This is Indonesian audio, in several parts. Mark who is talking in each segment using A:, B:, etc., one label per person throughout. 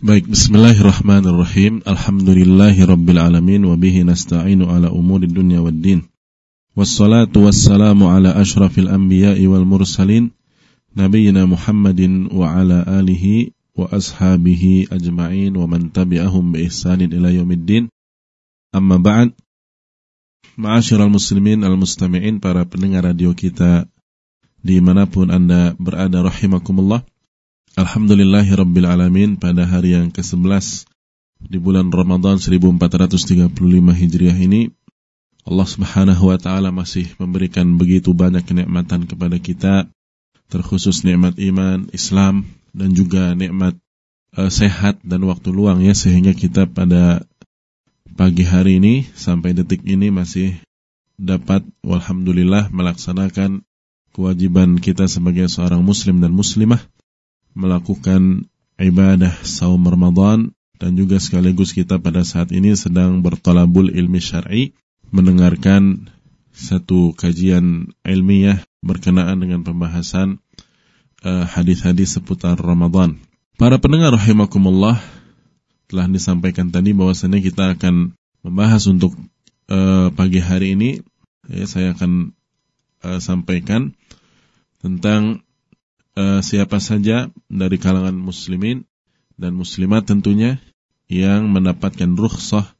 A: Baik, bismillahirrahmanirrahim. Wa bihi nasta'inu ala umuri dunya waddin. Wassalatu wassalamu ala asyrafil anbiya'i wal mursalin nabiyyina Muhammadin wa ala alihi wa ashabihi ajma'in wa man tabi'ahum bi ihsanin ila yaumiddin. Amma ba'd. Ma'asyiral muslimin al-mustami'in para pendengar radio kita di mana pun Anda berada rahimakumullah. Alhamdulillahi Alamin pada hari yang ke-11 di bulan Ramadan 1435 Hijriah ini Allah Subhanahu wa taala masih memberikan begitu banyak kenikmatan kepada kita terkhusus nikmat iman, Islam dan juga nikmat uh, sehat dan waktu luang ya sehingga kita pada pagi hari ini sampai detik ini masih dapat walhamdulillah melaksanakan kewajiban kita sebagai seorang muslim dan muslimah melakukan ibadah saum Ramadan dan juga sekaligus kita pada saat ini sedang bertolabul ilmi syar'i mendengarkan satu kajian ilmiah berkenaan dengan pembahasan uh, hadis-hadis seputar Ramadan. Para pendengar rahimakumullah telah disampaikan tadi bahwasanya kita akan membahas untuk uh, pagi hari ini ya, saya akan uh, sampaikan tentang uh, siapa saja dari kalangan muslimin dan muslimat tentunya yang mendapatkan rukhsah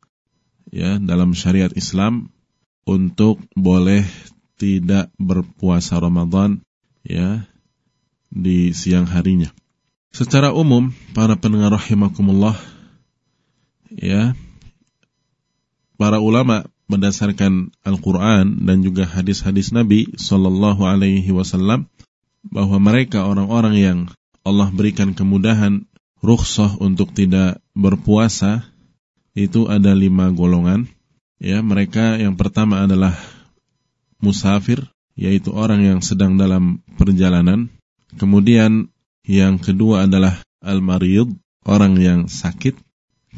A: ya dalam syariat Islam untuk boleh tidak berpuasa Ramadan ya di siang harinya. Secara umum para pendengar rahimakumullah ya para ulama berdasarkan Al-Qur'an dan juga hadis-hadis Nabi sallallahu alaihi wasallam bahwa mereka orang-orang yang Allah berikan kemudahan rukhsah untuk tidak berpuasa itu ada lima golongan. Ya, mereka yang pertama adalah musafir, yaitu orang yang sedang dalam perjalanan. Kemudian yang kedua adalah al-marid, orang yang sakit.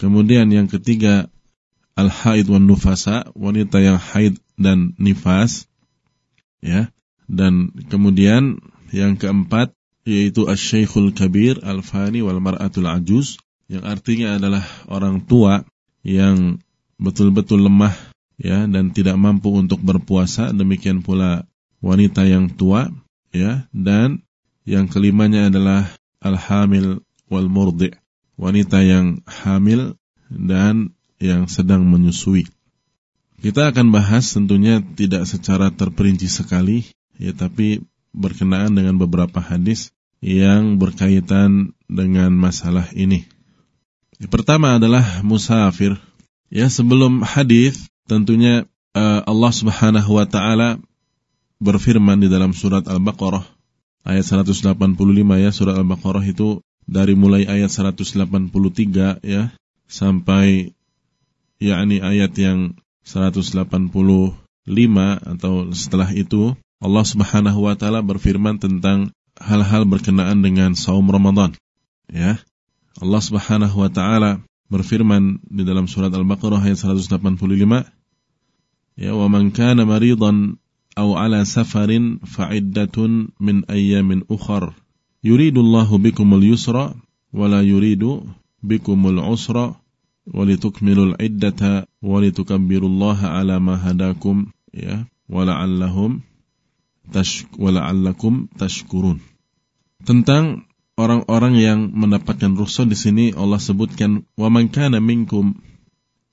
A: Kemudian yang ketiga al-haid wan nufasa, wanita yang haid dan nifas. Ya. Dan kemudian yang keempat yaitu asyaikhul kabir al-fani wal mar'atul ajuz yang artinya adalah orang tua yang betul-betul lemah ya dan tidak mampu untuk berpuasa. Demikian pula wanita yang tua ya dan yang kelimanya adalah al-hamil wal murdi wanita yang hamil dan yang sedang menyusui. Kita akan bahas tentunya tidak secara terperinci sekali ya tapi berkenaan dengan beberapa hadis yang berkaitan dengan masalah ini. Yang pertama adalah musafir. Ya, sebelum hadis tentunya uh, Allah Subhanahu wa taala berfirman di dalam surat Al-Baqarah ayat 185 ya, surat Al-Baqarah itu dari mulai ayat 183 ya sampai yakni ayat yang 185 atau setelah itu Allah Subhanahu wa taala berfirman tentang hal-hal berkenaan dengan saum Ramadan. Ya. Allah Subhanahu wa taala berfirman di dalam surat Al-Baqarah ayat 185, ya wa man kana maridan aw ala safarin fa'iddatun min ayyamin ukhar. Yuridullahu bikumul yusra wa la yuridu bikumul usra walitukmilul iddata walitukabbirullaha ala ma hadakum ya wa wala'allakum tashkurun. Tentang orang-orang yang mendapatkan rukhsah di sini Allah sebutkan wa man kana minkum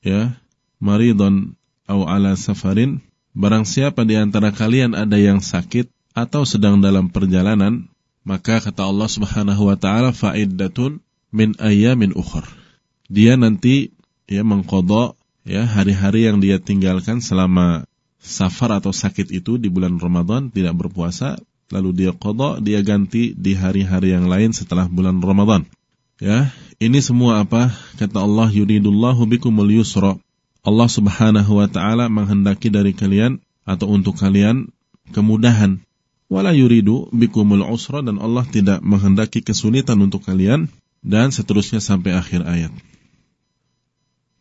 A: ya maridon au ala safarin barang siapa di antara kalian ada yang sakit atau sedang dalam perjalanan maka kata Allah Subhanahu wa taala faiddatun min ayyamin ukhur. Dia nanti ya mengkodok ya hari-hari yang dia tinggalkan selama safar atau sakit itu di bulan Ramadan tidak berpuasa, lalu dia kodok, dia ganti di hari-hari yang lain setelah bulan Ramadan. Ya, ini semua apa? Kata Allah, yuridullahu bikumul yusra. Allah Subhanahu wa taala menghendaki dari kalian atau untuk kalian kemudahan. Wala yuridu bikumul usra dan Allah tidak menghendaki kesulitan untuk kalian dan seterusnya sampai akhir ayat.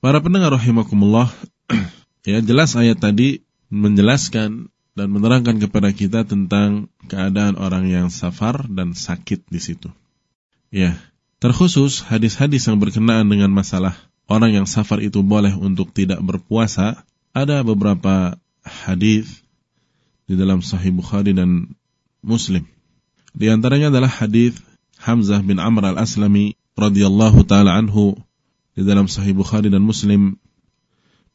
A: Para pendengar rahimakumullah, ya jelas ayat tadi menjelaskan dan menerangkan kepada kita tentang keadaan orang yang safar dan sakit di situ. Ya, Terkhusus hadis-hadis yang berkenaan dengan masalah orang yang safar itu boleh untuk tidak berpuasa, ada beberapa hadis di dalam Sahih Bukhari dan Muslim. Di antaranya adalah hadis Hamzah bin Amr al-Aslami radhiyallahu taala anhu di dalam Sahih Bukhari dan Muslim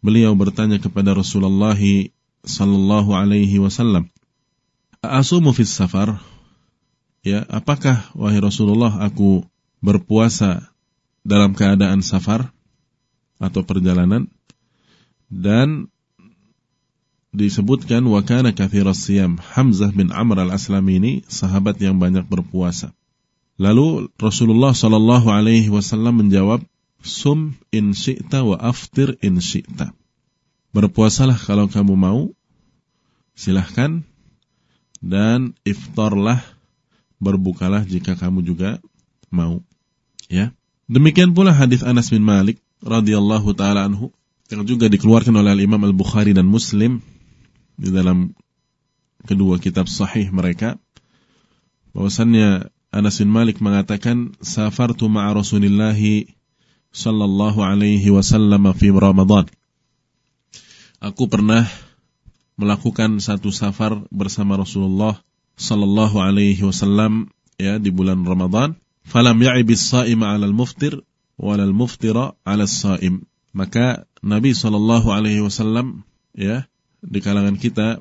A: beliau bertanya kepada Rasulullah sallallahu alaihi wasallam Asumu fis safar ya apakah wahai Rasulullah aku berpuasa dalam keadaan safar atau perjalanan dan disebutkan wa kana kathiras siyam Hamzah bin Amr al-Aslami ini sahabat yang banyak berpuasa. Lalu Rasulullah Shallallahu alaihi wasallam menjawab, "Sum in syi'ta wa aftir in syi'ta." Berpuasalah kalau kamu mau, silahkan dan iftarlah berbukalah jika kamu juga mau. Ya. Demikian pula hadis Anas bin Malik radhiyallahu taala anhu yang juga dikeluarkan oleh Imam Al-Bukhari dan Muslim di dalam kedua kitab sahih mereka bahwasannya Anas bin Malik mengatakan safartu ma'a Rasulillah sallallahu alaihi wasallam fi Ramadan. Aku pernah melakukan satu safar bersama Rasulullah sallallahu alaihi wasallam ya di bulan Ramadan. Falam ya'ibis sa'ima 'ala al-muftir wa al-muftira 'ala as-sa'im. Maka Nabi sallallahu alaihi wasallam ya di kalangan kita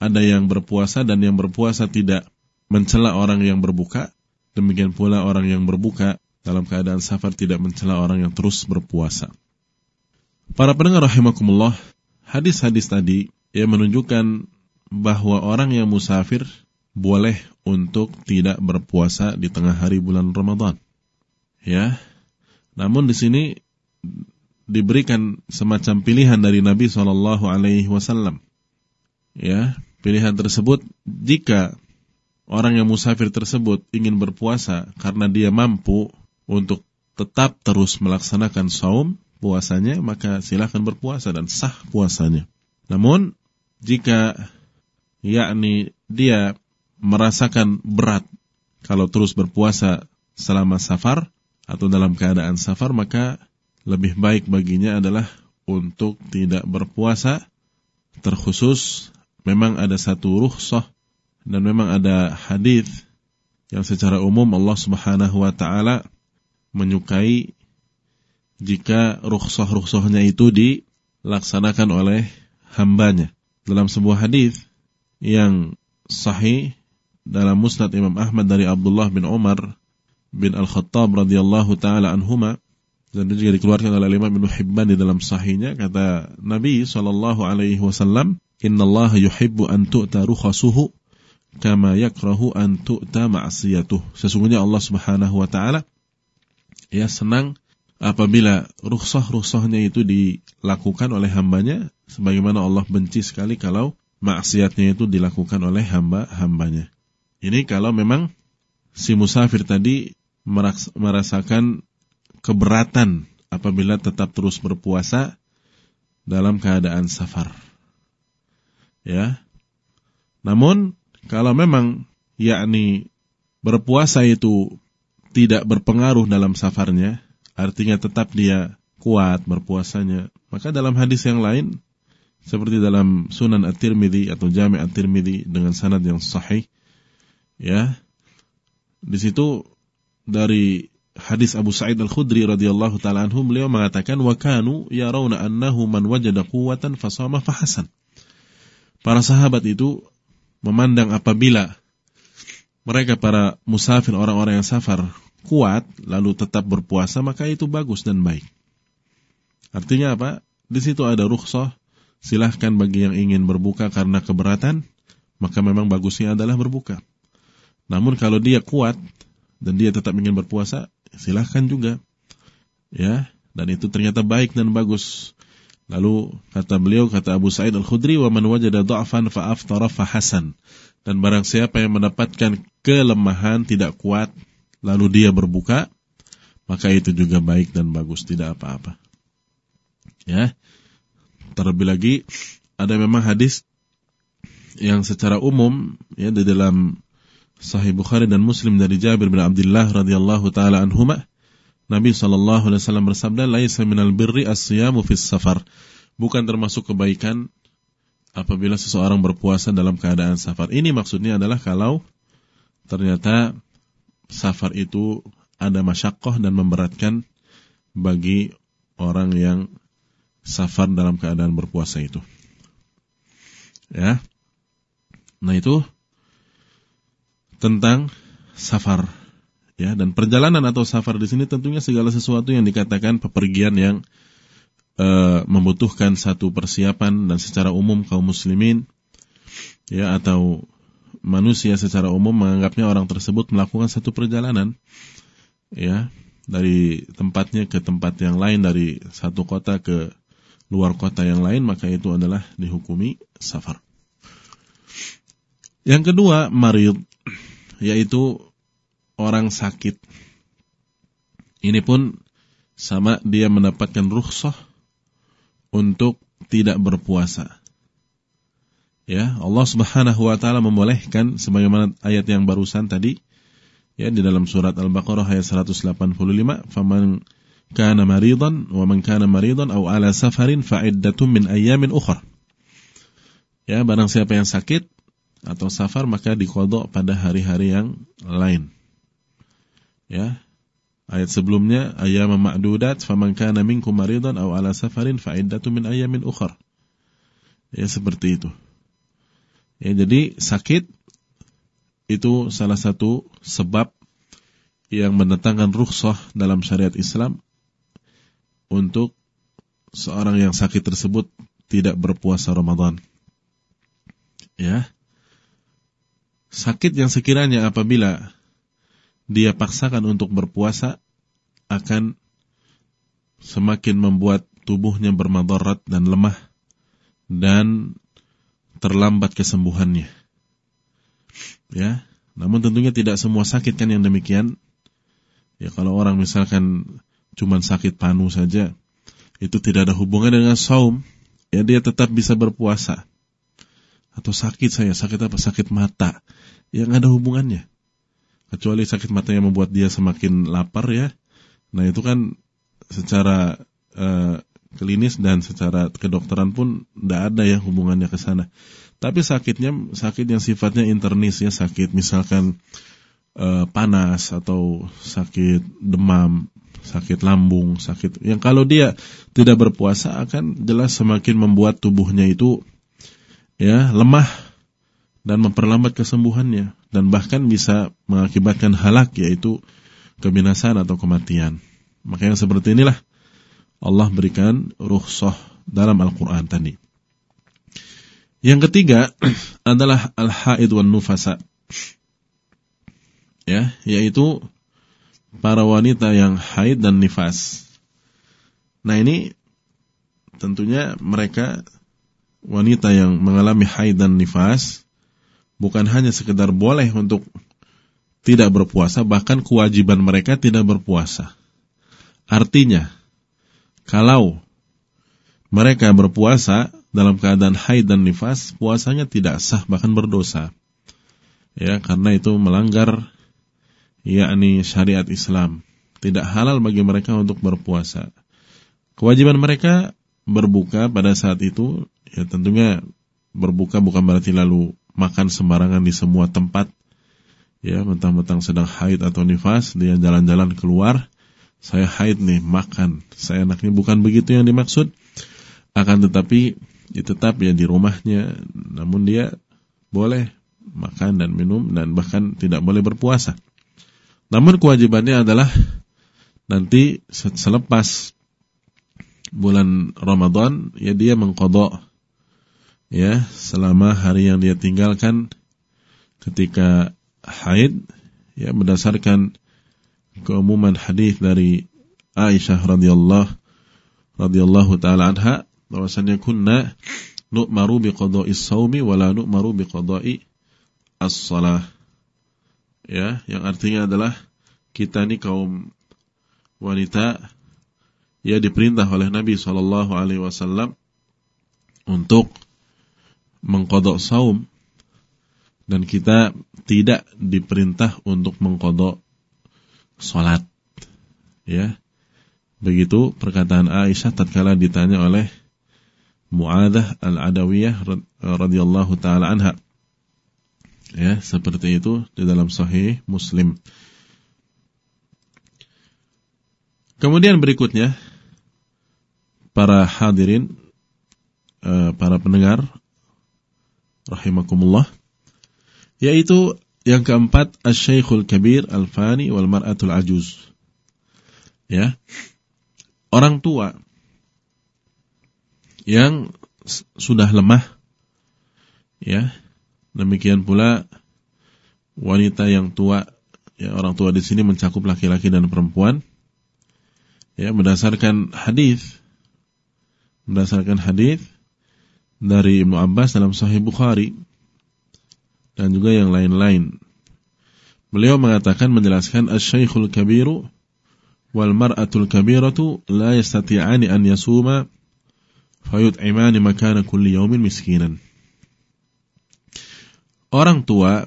A: ada yang berpuasa dan yang berpuasa tidak mencela orang yang berbuka, demikian pula orang yang berbuka dalam keadaan safar tidak mencela orang yang terus berpuasa. Para pendengar rahimakumullah, hadis-hadis tadi yang menunjukkan bahwa orang yang musafir boleh untuk tidak berpuasa di tengah hari bulan Ramadan. Ya. Namun di sini diberikan semacam pilihan dari Nabi Shallallahu Alaihi Wasallam. Ya, pilihan tersebut jika orang yang musafir tersebut ingin berpuasa karena dia mampu untuk tetap terus melaksanakan saum puasanya, maka silahkan berpuasa dan sah puasanya. Namun jika yakni dia merasakan berat kalau terus berpuasa selama safar atau dalam keadaan safar maka lebih baik baginya adalah untuk tidak berpuasa terkhusus memang ada satu rukhsah dan memang ada hadis yang secara umum Allah Subhanahu wa taala menyukai jika rukhsah-rukhsahnya itu dilaksanakan oleh hambanya. Dalam sebuah hadis yang sahih dalam Musnad Imam Ahmad dari Abdullah bin Umar bin Al-Khattab radhiyallahu taala anhuma dan juga dikeluarkan oleh Imam Ibnu Hibban di dalam sahihnya kata Nabi sallallahu alaihi wasallam innallaha yuhibbu an tu'ta rukhasuhu kama yakrahu an tu'ta ma'siyatuh sesungguhnya Allah Subhanahu wa taala ya senang apabila rukhsah-rukhsahnya itu dilakukan oleh hambanya sebagaimana Allah benci sekali kalau maksiatnya itu dilakukan oleh hamba-hambanya ini kalau memang si musafir tadi merasakan keberatan apabila tetap terus berpuasa dalam keadaan safar. Ya. Namun kalau memang yakni berpuasa itu tidak berpengaruh dalam safarnya, artinya tetap dia kuat berpuasanya, maka dalam hadis yang lain seperti dalam Sunan At-Tirmidzi atau Jami' At-Tirmidzi dengan sanad yang sahih ya. Di situ dari hadis Abu Sa'id Al-Khudri radhiyallahu taala beliau mengatakan wa kanu yarawna annahu man wajada quwwatan fasama fahasan. Para sahabat itu memandang apabila mereka para musafir orang-orang yang safar kuat lalu tetap berpuasa maka itu bagus dan baik. Artinya apa? Di situ ada rukhsah, silahkan bagi yang ingin berbuka karena keberatan, maka memang bagusnya adalah berbuka. Namun kalau dia kuat dan dia tetap ingin berpuasa, silahkan juga. Ya, dan itu ternyata baik dan bagus. Lalu kata beliau, kata Abu Sa'id Al-Khudri, "Wa man wajada dha'fan fa aftara fa hasan." Dan barang siapa yang mendapatkan kelemahan, tidak kuat, lalu dia berbuka, maka itu juga baik dan bagus, tidak apa-apa. Ya. Terlebih lagi ada memang hadis yang secara umum ya di dalam Sahih Bukhari dan Muslim dari Jabir bin Abdullah radhiyallahu taala anhuma Nabi sallallahu alaihi wasallam bersabda laisa minal birri as-siyamu safar bukan termasuk kebaikan apabila seseorang berpuasa dalam keadaan safar ini maksudnya adalah kalau ternyata safar itu ada masyakoh dan memberatkan bagi orang yang safar dalam keadaan berpuasa itu. Ya. Nah, itu tentang safar ya dan perjalanan atau safar di sini tentunya segala sesuatu yang dikatakan pepergian yang e, membutuhkan satu persiapan dan secara umum kaum muslimin ya atau manusia secara umum menganggapnya orang tersebut melakukan satu perjalanan ya dari tempatnya ke tempat yang lain dari satu kota ke luar kota yang lain maka itu adalah dihukumi safar. Yang kedua marid yaitu orang sakit. Ini pun sama dia mendapatkan rukhsah untuk tidak berpuasa. Ya, Allah Subhanahu wa taala membolehkan sebagaimana ayat yang barusan tadi ya di dalam surat Al-Baqarah ayat 185, "Faman kana maridan wa man kana maridan aw ala safarin fa iddatun min ayyamin ukhra." Ya, barang siapa yang sakit atau safar maka dikodok pada hari-hari yang lain. Ya. Ayat sebelumnya ayam ma'dudat faman kana minkum maridan aw ala safarin fa iddatu min ayamin ukhra. Ya seperti itu. Ya jadi sakit itu salah satu sebab yang mendatangkan rukhsah dalam syariat Islam untuk seorang yang sakit tersebut tidak berpuasa Ramadan. Ya sakit yang sekiranya apabila dia paksakan untuk berpuasa akan semakin membuat tubuhnya bermadarat dan lemah dan terlambat kesembuhannya. Ya, namun tentunya tidak semua sakit kan yang demikian. Ya kalau orang misalkan cuma sakit panu saja, itu tidak ada hubungan dengan saum, ya dia tetap bisa berpuasa. Atau sakit saya, sakit apa? Sakit mata yang ada hubungannya. Kecuali sakit mata yang membuat dia semakin lapar ya. Nah itu kan secara uh, klinis dan secara kedokteran pun tidak ada ya hubungannya ke sana. Tapi sakitnya sakit yang sifatnya internis ya sakit misalkan uh, panas atau sakit demam, sakit lambung, sakit yang kalau dia tidak berpuasa akan jelas semakin membuat tubuhnya itu ya lemah dan memperlambat kesembuhannya dan bahkan bisa mengakibatkan halak yaitu kebinasaan atau kematian. Maka yang seperti inilah Allah berikan rukhsah dalam Al-Qur'an tadi. Yang ketiga adalah al-haid wan nufasa. Ya, yaitu para wanita yang haid dan nifas. Nah, ini tentunya mereka wanita yang mengalami haid dan nifas bukan hanya sekedar boleh untuk tidak berpuasa, bahkan kewajiban mereka tidak berpuasa. Artinya, kalau mereka berpuasa dalam keadaan haid dan nifas, puasanya tidak sah bahkan berdosa. Ya, karena itu melanggar yakni syariat Islam. Tidak halal bagi mereka untuk berpuasa. Kewajiban mereka berbuka pada saat itu ya tentunya berbuka bukan berarti lalu makan sembarangan di semua tempat ya mentang-mentang sedang haid atau nifas dia jalan-jalan keluar saya haid nih makan. Saya enaknya bukan begitu yang dimaksud. Akan tetapi ya tetap ya di rumahnya. Namun dia boleh makan dan minum dan bahkan tidak boleh berpuasa. Namun kewajibannya adalah nanti selepas bulan Ramadan ya dia mengkodok ya selama hari yang dia tinggalkan ketika haid ya berdasarkan keumuman hadis dari Aisyah radhiyallahu radhiyallahu taala anha bahwasanya kunna nu'maru biqada'i shaumi wa la nu'maru biqada'i as-shalah ya yang artinya adalah kita ini kaum wanita ya diperintah oleh Nabi sallallahu alaihi wasallam untuk mengkodok saum dan kita tidak diperintah untuk mengkodok sholat. Ya, begitu perkataan Aisyah tatkala ditanya oleh Mu'adah al-Adawiyah radhiyallahu taala anha. Ya, seperti itu di dalam Sahih Muslim. Kemudian berikutnya para hadirin eh, para pendengar rahimakumullah yaitu yang keempat asy-syaikhul kabir al-fani wal mar'atul ajuz. Ya. Orang tua yang sudah lemah ya. Demikian pula wanita yang tua ya orang tua di sini mencakup laki-laki dan perempuan. Ya, berdasarkan hadis berdasarkan hadis dari Ibnu Abbas dalam Sahih Bukhari dan juga yang lain-lain. Beliau mengatakan menjelaskan asy-syaikhul kabiru wal mar'atul kabiratu la yastati'ani an yasuma fayut'imani makana kulli yawmin miskinan. Orang tua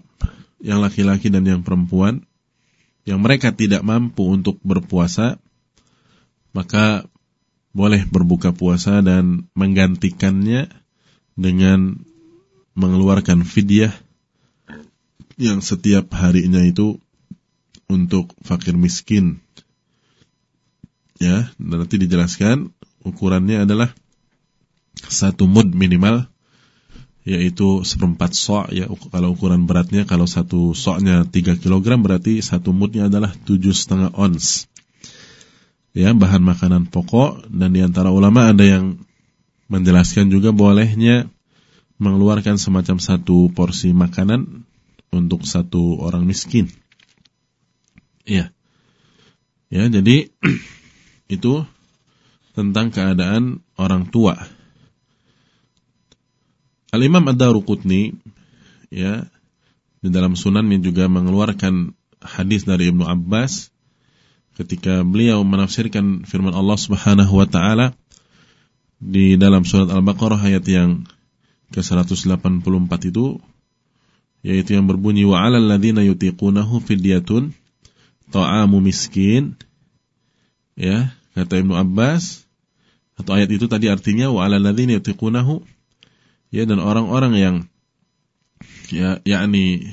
A: yang laki-laki dan yang perempuan yang mereka tidak mampu untuk berpuasa maka boleh berbuka puasa dan menggantikannya dengan mengeluarkan fidyah yang setiap harinya itu untuk fakir miskin. Ya, nanti dijelaskan ukurannya adalah satu mud minimal yaitu seperempat sok ya kalau ukuran beratnya kalau satu soknya 3 kg berarti satu mudnya adalah tujuh setengah ons ya bahan makanan pokok dan di antara ulama ada yang menjelaskan juga bolehnya mengeluarkan semacam satu porsi makanan untuk satu orang miskin. Iya. Ya, jadi itu tentang keadaan orang tua. Al-Imam Ad-Daruqutni ya di dalam sunannya juga mengeluarkan hadis dari Ibnu Abbas ketika beliau menafsirkan firman Allah Subhanahu wa taala di dalam surat Al-Baqarah ayat yang ke-184 itu yaitu yang berbunyi wa 'alal ladzina yutiqunahu fidyatun ta'amu miskin. Ya kata Ibnu Abbas atau ayat itu tadi artinya wa 'alal ladzina yutiqunahu. Ya dan orang-orang yang ya yakni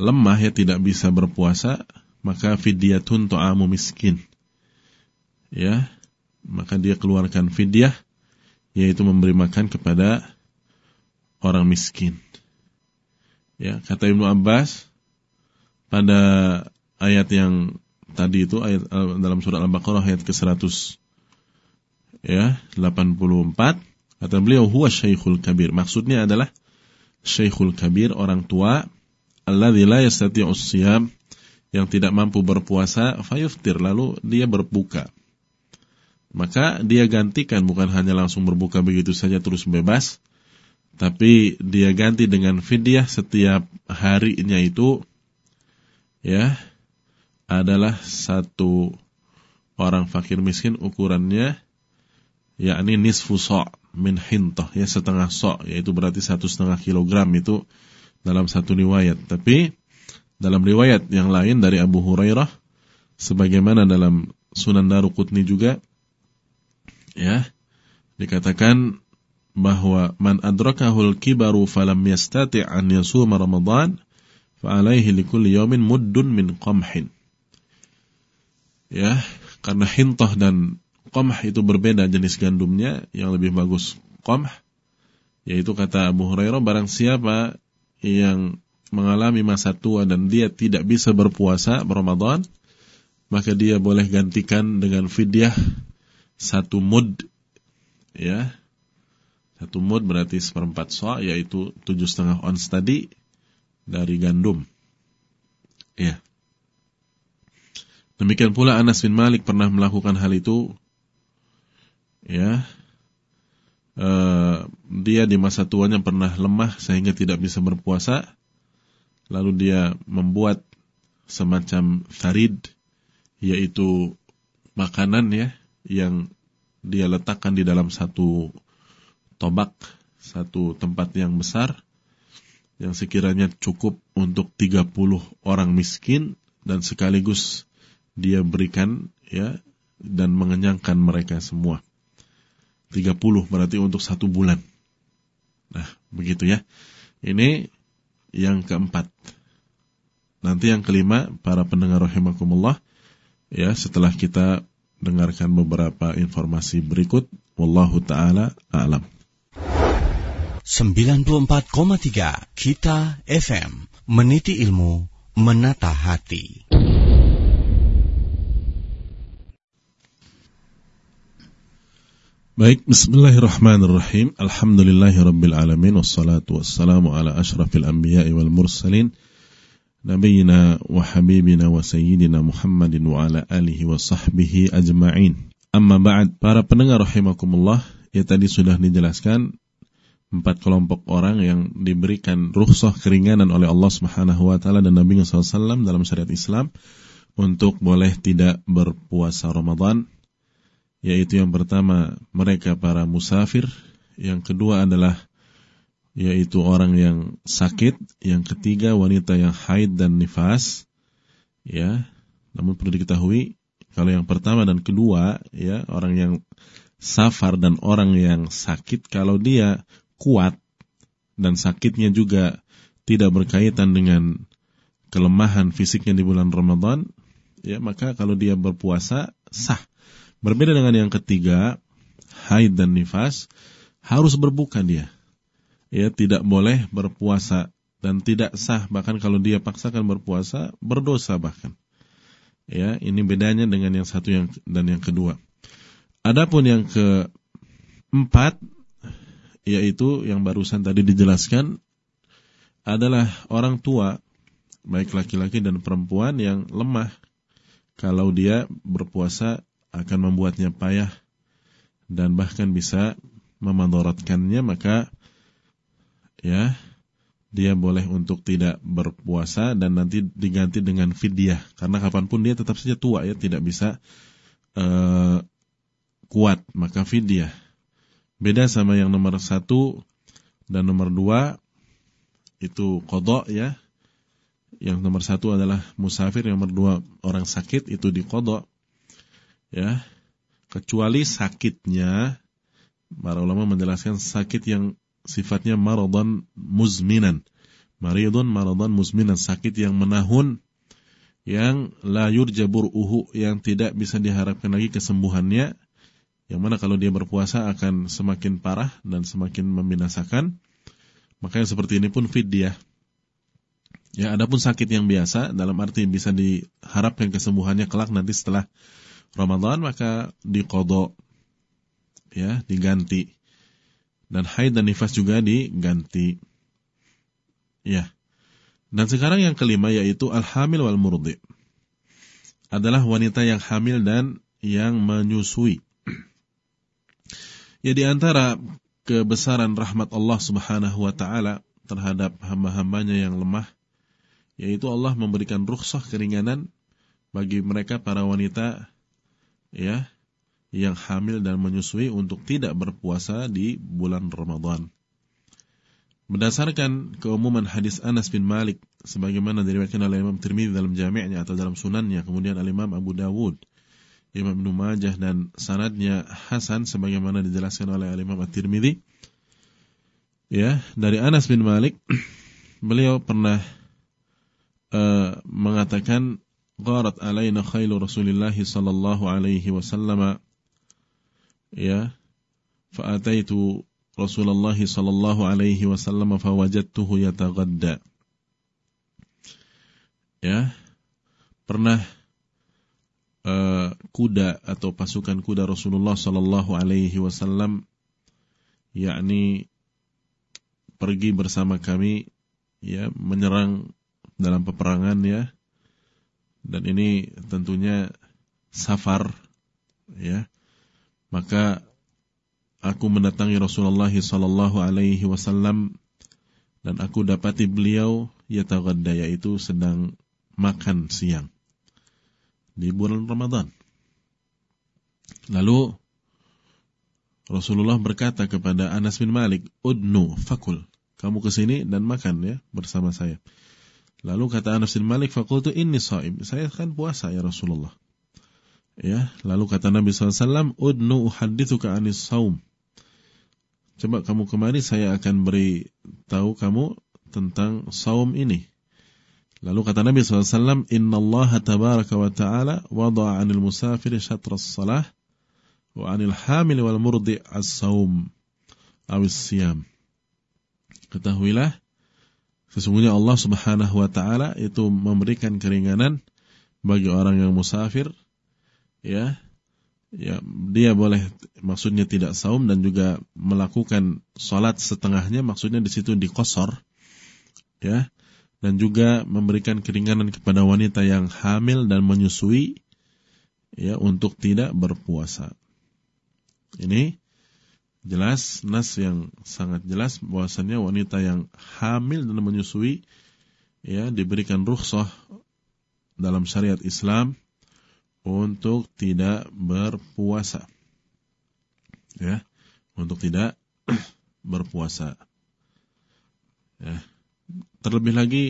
A: lemah ya tidak bisa berpuasa maka fidyatun ta'amu miskin. Ya maka dia keluarkan fidyah yaitu memberi makan kepada orang miskin Ya, kata Ibnu Abbas pada ayat yang tadi itu ayat eh, dalam surat Al-Baqarah ayat ke-100 ya, 84 kata beliau huwa syaikhul kabir. Maksudnya adalah syaikhul kabir orang tua alladzi la yastati'u siyam yang tidak mampu berpuasa fayuftir lalu dia berbuka. Maka dia gantikan bukan hanya langsung berbuka begitu saja terus bebas, tapi dia ganti dengan fidyah setiap harinya itu ya adalah satu orang fakir miskin ukurannya yakni nisfu so' min hintah ya setengah so' yaitu berarti satu setengah kilogram itu dalam satu riwayat. Tapi dalam riwayat yang lain dari Abu Hurairah sebagaimana dalam Sunan Daruqutni juga ya dikatakan bahwa man adrakahul kibaru falam yastati' an yasuma Ramadan fa alaihi likulli yawmin muddun min qamhin. Ya, karena hintah dan qamh itu berbeda jenis gandumnya, yang lebih bagus qamh yaitu kata Abu Hurairah barang siapa yang mengalami masa tua dan dia tidak bisa berpuasa Ramadan maka dia boleh gantikan dengan fidyah satu mud ya satu mud berarti seperempat so, yaitu tujuh setengah ons tadi dari gandum. Ya. Demikian pula Anas bin Malik pernah melakukan hal itu. Ya. Uh, dia di masa tuanya pernah lemah sehingga tidak bisa berpuasa. Lalu dia membuat semacam farid, yaitu makanan ya yang dia letakkan di dalam satu tobak, satu tempat yang besar, yang sekiranya cukup untuk 30 orang miskin dan sekaligus dia berikan ya dan mengenyangkan mereka semua. 30 berarti untuk satu bulan. Nah, begitu ya. Ini yang keempat. Nanti yang kelima, para pendengar rahimakumullah, ya setelah kita dengarkan beberapa informasi berikut, wallahu taala a'lam.
B: 94,3 Kita FM Meniti ilmu Menata hati.
A: Baik, bismillahirrahmanirrahim. Alhamdulillahirrabbilalamin Wassalatu wassalamu ala ashrafil anbiya'i wal mursalin. Nabiina wa habibina wa sayyidina Muhammadin wa ala alihi wa sahbihi ajma'in. Amma ba'd, para pendengar rahimakumullah Ya tadi sudah dijelaskan empat kelompok orang yang diberikan rukhsah keringanan oleh Allah Subhanahu wa taala dan Nabi SAW dalam syariat Islam untuk boleh tidak berpuasa Ramadan yaitu yang pertama mereka para musafir. Yang kedua adalah yaitu orang yang sakit. Yang ketiga wanita yang haid dan nifas ya. Namun perlu diketahui kalau yang pertama dan kedua ya orang yang safar dan orang yang sakit kalau dia kuat dan sakitnya juga tidak berkaitan dengan kelemahan fisiknya di bulan Ramadan, ya maka kalau dia berpuasa sah. Berbeda dengan yang ketiga, haid dan nifas harus berbuka dia. Ya, tidak boleh berpuasa dan tidak sah bahkan kalau dia paksakan berpuasa berdosa bahkan. Ya, ini bedanya dengan yang satu yang dan yang kedua. Adapun yang keempat yaitu yang barusan tadi dijelaskan adalah orang tua baik laki-laki dan perempuan yang lemah. Kalau dia berpuasa akan membuatnya payah dan bahkan bisa memandaratkannya maka ya dia boleh untuk tidak berpuasa dan nanti diganti dengan fidyah. Karena kapan pun dia tetap saja tua ya tidak bisa uh, kuat maka fidyah Beda sama yang nomor satu dan nomor dua itu kodok ya. Yang nomor satu adalah musafir, yang nomor dua orang sakit itu di kodok. Ya, kecuali sakitnya, para ulama menjelaskan sakit yang sifatnya maradhan muzminan. Maridun maradhan muzminan, sakit yang menahun yang la yurjabur uhu yang tidak bisa diharapkan lagi kesembuhannya yang mana kalau dia berpuasa akan semakin parah dan semakin membinasakan. Maka yang seperti ini pun fidyah. Ya, adapun sakit yang biasa dalam arti bisa diharapkan kesembuhannya kelak nanti setelah Ramadan maka dikodok ya, diganti. Dan haid dan nifas juga diganti. Ya. Dan sekarang yang kelima yaitu al-hamil wal murdi. Adalah wanita yang hamil dan yang menyusui. Ya di antara kebesaran rahmat Allah Subhanahu wa taala terhadap hamba-hambanya yang lemah yaitu Allah memberikan rukhsah keringanan bagi mereka para wanita ya yang hamil dan menyusui untuk tidak berpuasa di bulan Ramadan. Berdasarkan keumuman hadis Anas bin Malik sebagaimana diriwayatkan oleh Imam Tirmidzi dalam jami'nya atau dalam sunannya, kemudian Al-Imam Abu Dawud Imam Ibnu Majah dan sanadnya hasan sebagaimana dijelaskan oleh Imam At-Tirmidzi. Ya, dari Anas bin Malik beliau pernah uh, mengatakan qarat alaina khailu Rasulillah sallallahu alaihi wasallam ya fa ataitu Rasulullah sallallahu alaihi wasallam fa wajadtuhu yataghadda ya pernah uh, kuda atau pasukan kuda Rasulullah Sallallahu Alaihi Wasallam, yakni pergi bersama kami, ya menyerang dalam peperangan ya, dan ini tentunya safar, ya, maka aku mendatangi Rasulullah Sallallahu Alaihi Wasallam dan aku dapati beliau yatagadda yaitu sedang makan siang di bulan Ramadan. Lalu Rasulullah berkata kepada Anas bin Malik, "Udnu fakul." kamu ke sini dan makan ya bersama saya. Lalu kata Anas bin Malik, "Faqultu inni shaim." Saya kan puasa ya Rasulullah. Ya, lalu kata Nabi SAW, "Udnu uhaddithuka anis saum." Coba kamu kemari saya akan beri tahu kamu tentang saum ini. Lalu kata Nabi SAW, Inna Allah tabaraka wa ta'ala wada'a anil musafir syatra salah wa anil hamil wal murdi as-saum awis siyam. Ketahuilah, sesungguhnya Allah subhanahu wa ta'ala itu memberikan keringanan bagi orang yang musafir, ya, ya dia boleh maksudnya tidak saum dan juga melakukan salat setengahnya maksudnya di situ dikosor ya dan juga memberikan keringanan kepada wanita yang hamil dan menyusui ya untuk tidak berpuasa. Ini jelas nas yang sangat jelas bahwasannya wanita yang hamil dan menyusui ya diberikan rukhsah dalam syariat Islam untuk tidak berpuasa. Ya, untuk tidak berpuasa. Ya, terlebih lagi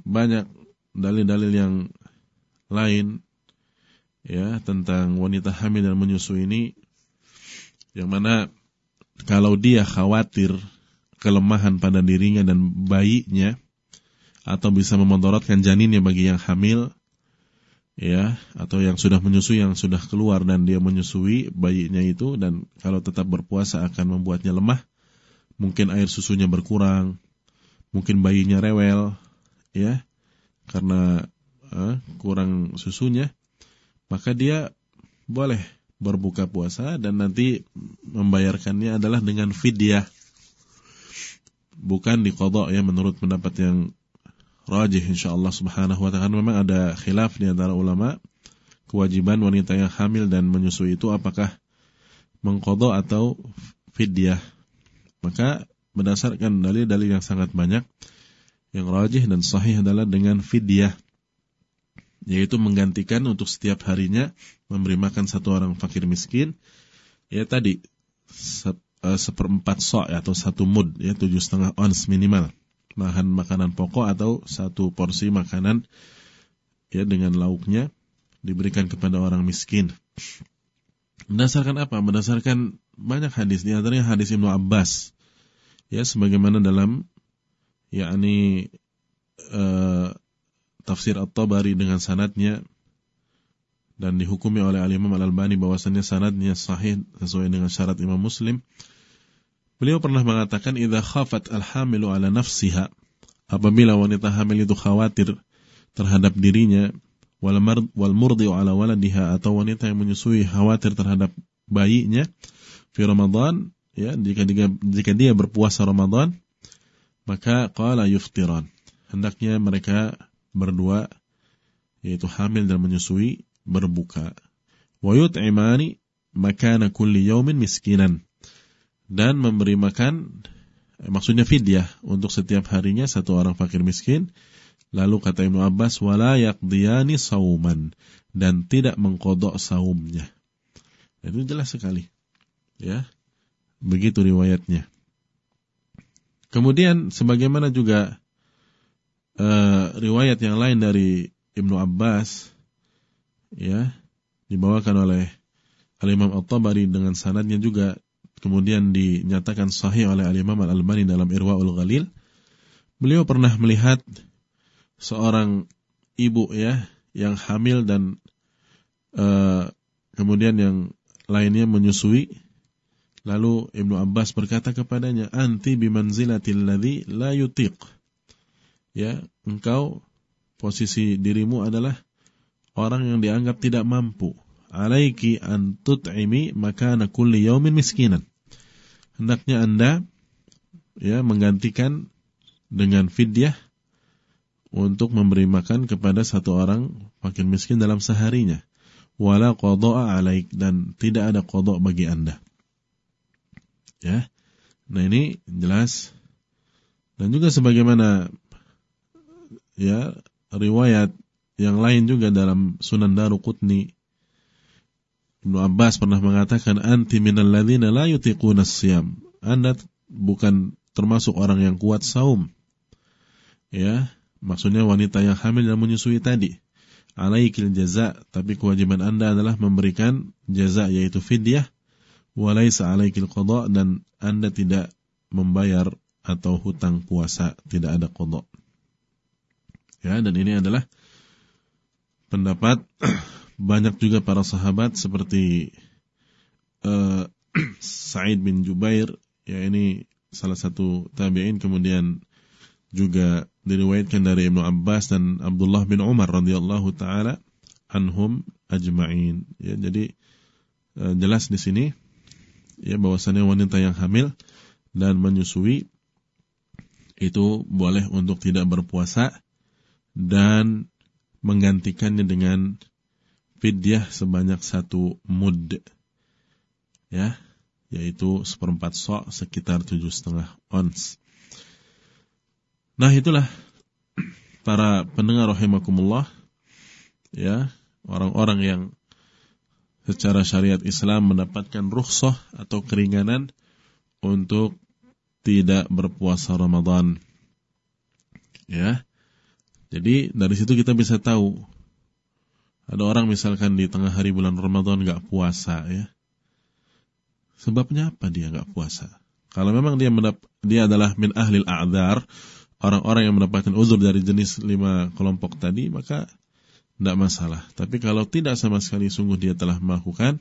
A: banyak dalil-dalil yang lain ya tentang wanita hamil dan menyusui ini yang mana kalau dia khawatir kelemahan pada dirinya dan bayinya atau bisa memondorotkan janinnya bagi yang hamil ya atau yang sudah menyusui yang sudah keluar dan dia menyusui bayinya itu dan kalau tetap berpuasa akan membuatnya lemah mungkin air susunya berkurang mungkin bayinya rewel ya karena eh, kurang susunya maka dia boleh berbuka puasa dan nanti membayarkannya adalah dengan fidyah. Bukan dikodok ya menurut pendapat yang rajih insyaallah subhanahu wa ta'ala. Memang ada khilaf di antara ulama kewajiban wanita yang hamil dan menyusui itu apakah mengkodok atau fidyah. Maka berdasarkan dalil-dalil yang sangat banyak yang rajih dan sahih adalah dengan fidyah yaitu menggantikan untuk setiap harinya memberi makan satu orang fakir miskin. Ya tadi se, uh, seperempat sok ya, atau satu mud ya tujuh setengah ons minimal. Bahan makanan pokok atau satu porsi makanan ya dengan lauknya diberikan kepada orang miskin. Berdasarkan apa? Berdasarkan banyak hadis di antaranya hadis Ibnu Abbas ya sebagaimana dalam yakni uh, tafsir At-Tabari dengan sanadnya dan dihukumi oleh Al-Imam Al-Albani bahwasannya sanadnya sahih sesuai dengan syarat Imam Muslim. Beliau pernah mengatakan idza khafat al-hamilu ala nafsiha apabila wanita hamil itu khawatir terhadap dirinya wal wal murdi ala waladiha atau wanita yang menyusui khawatir terhadap bayinya fi Ramadan ya jika dia, jika dia berpuasa Ramadan maka qala yuftiran. Hendaknya mereka berdua yaitu hamil dan menyusui berbuka. Wa yut'imani makana kulli yaumin miskinan. Dan memberi makan eh, maksudnya fidyah untuk setiap harinya satu orang fakir miskin. Lalu kata Ibnu Abbas wala yaqdiyani sauman. Dan tidak mengkodok saumnya. Itu jelas sekali. Ya Begitu riwayatnya. Kemudian sebagaimana juga uh, riwayat yang lain dari Ibnu Abbas ya dibawakan oleh Al-Imam At-Tabari dengan sanadnya juga kemudian dinyatakan sahih oleh Al-Imam Al-Albani dalam Irwaul Ghalil. Beliau pernah melihat seorang ibu ya yang hamil dan uh, kemudian yang lainnya menyusui Lalu Ibnu Abbas berkata kepadanya, "Anti bimanzilatil ladzi la yutiq." Ya, engkau posisi dirimu adalah orang yang dianggap tidak mampu. Alaiki an tut'imi makana kulli yaumin miskinan. Hendaknya Anda ya menggantikan dengan fidyah untuk memberi makan kepada satu orang fakir miskin dalam seharinya. Wala qada'a alaik dan tidak ada qada' bagi Anda. Ya. Nah ini jelas dan juga sebagaimana ya riwayat yang lain juga dalam Sunan Daruqutni Ibnu Abbas pernah mengatakan anti minal ladzina la yutiquna siyam. Anda bukan termasuk orang yang kuat saum. Ya, maksudnya wanita yang hamil dan menyusui tadi. Alaikil jaza, tapi kewajiban Anda adalah memberikan jaza yaitu fidyah. Walaisa alaikil qada dan Anda tidak membayar atau hutang puasa, tidak ada qada. Ya, dan ini adalah pendapat banyak juga para sahabat seperti uh, Sa'id bin Jubair ya ini salah satu tabi'in kemudian juga diriwayatkan dari Ibnu Abbas dan Abdullah bin Umar radhiyallahu taala anhum ajma'in ya jadi uh, jelas di sini ya bahwasanya wanita yang hamil dan menyusui itu boleh untuk tidak berpuasa dan menggantikannya dengan fidyah sebanyak satu mud ya yaitu seperempat sok sekitar tujuh setengah ons. Nah itulah para pendengar rahimakumullah ya orang-orang yang secara syariat Islam mendapatkan rukhsah atau keringanan untuk tidak berpuasa Ramadan ya jadi dari situ kita bisa tahu ada orang misalkan di tengah hari bulan Ramadan nggak puasa ya. Sebabnya apa dia nggak puasa? Kalau memang dia dia adalah min ahlil a'dzar, orang-orang yang mendapatkan uzur dari jenis lima kelompok tadi, maka tidak masalah. Tapi kalau tidak sama sekali sungguh dia telah melakukan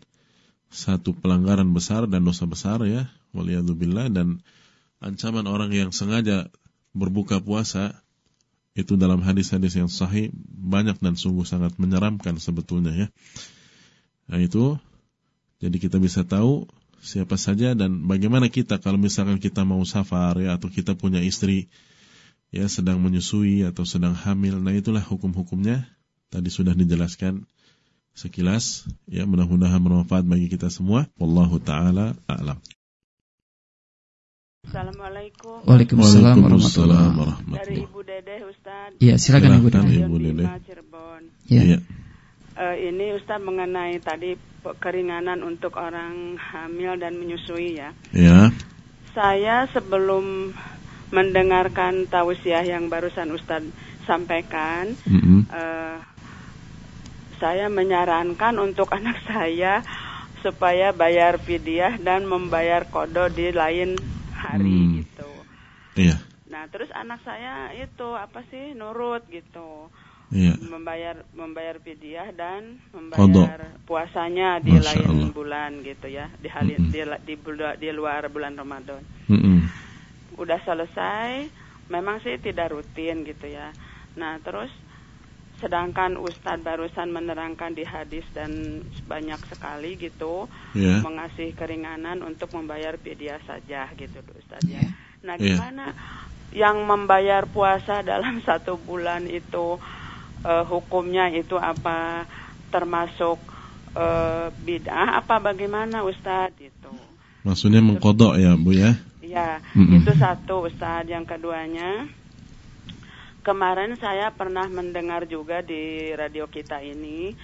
A: satu pelanggaran besar dan dosa besar ya, waliyadzubillah dan ancaman orang yang sengaja berbuka puasa itu dalam hadis-hadis yang sahih banyak dan sungguh sangat menyeramkan sebetulnya ya. Nah itu jadi kita bisa tahu siapa saja dan bagaimana kita kalau misalkan kita mau safar ya atau kita punya istri ya sedang menyusui atau sedang hamil. Nah itulah hukum-hukumnya tadi sudah dijelaskan sekilas ya mudah-mudahan bermanfaat bagi kita semua. Wallahu taala a'lam.
C: Assalamualaikum.
D: Waalaikumsalam warahmatullahi wabarakatuh.
C: Dari Ibu Dede Ustaz.
D: Iya, silakan Ibu Dede.
A: Ibu Dede.
C: Cirebon.
D: Iya.
A: Iya.
C: Uh, ini Ustaz mengenai tadi keringanan untuk orang hamil dan menyusui ya.
A: Ya.
C: Saya sebelum mendengarkan tausiah yang barusan Ustaz sampaikan,
A: Mm-mm.
C: uh, saya menyarankan untuk anak saya supaya bayar fidyah dan membayar kodo di lain hari
A: Hmm.
C: gitu.
A: Iya.
C: Nah, terus anak saya itu apa sih nurut gitu.
A: Iya.
C: Membayar membayar fidyah dan membayar puasanya di
A: Masya
C: lain
A: Allah.
C: bulan gitu ya, di hari
A: Mm-mm.
C: di, di, bula- di luar bulan Ramadan.
A: Mm-mm.
C: Udah selesai, memang sih tidak rutin gitu ya. Nah, terus sedangkan Ustadz barusan menerangkan di hadis dan banyak sekali gitu
A: Iya.
C: mengasih keringanan untuk membayar fidyah saja gitu Ustadz ya. Nah,
A: Iya.
C: gimana yang membayar puasa dalam satu bulan itu eh, hukumnya itu apa termasuk eh, bid'ah apa bagaimana Ustadz itu?
A: Maksudnya mengkodok ya Bu ya?
C: Ya,
A: Mm-mm.
C: itu satu Ustadz. Yang keduanya Kemarin saya pernah mendengar juga di radio kita ini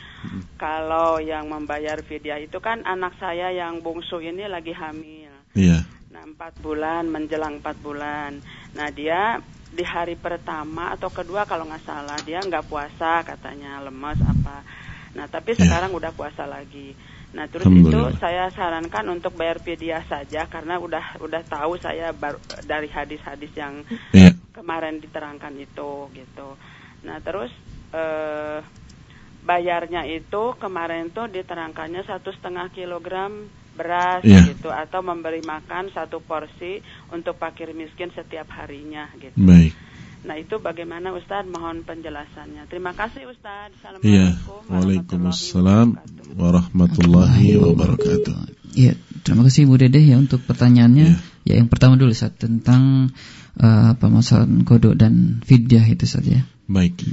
C: kalau yang membayar fidyah itu kan anak saya yang bungsu ini lagi hamil.
A: Iya.
C: Nah empat bulan menjelang empat bulan. Nah dia di hari pertama atau kedua kalau nggak salah dia nggak puasa katanya lemas apa. Nah tapi
A: Ya.
C: sekarang udah puasa lagi. Nah terus itu saya sarankan untuk bayar fidyah saja karena udah udah tahu saya baru, dari hadis-hadis yang
A: Iya.
C: Kemarin diterangkan itu gitu. Nah terus eh, bayarnya itu kemarin tuh diterangkannya satu setengah kilogram beras
A: Iya.
C: gitu atau memberi makan satu porsi untuk fakir miskin setiap harinya gitu.
A: Baik.
C: Nah itu bagaimana Ustadz mohon penjelasannya. Terima kasih Ustadz. Assalamualaikum
A: Waalaikumsalam
C: warahmatullahi wabarakatuh.
A: warahmatullahi wabarakatuh.
D: Iya, terima kasih Bu Dede ya untuk pertanyaannya.
A: Iya.
D: Ya, yang pertama dulu saat tentang uh, permasalahan kodok dan fidyah itu saja.
A: Baik.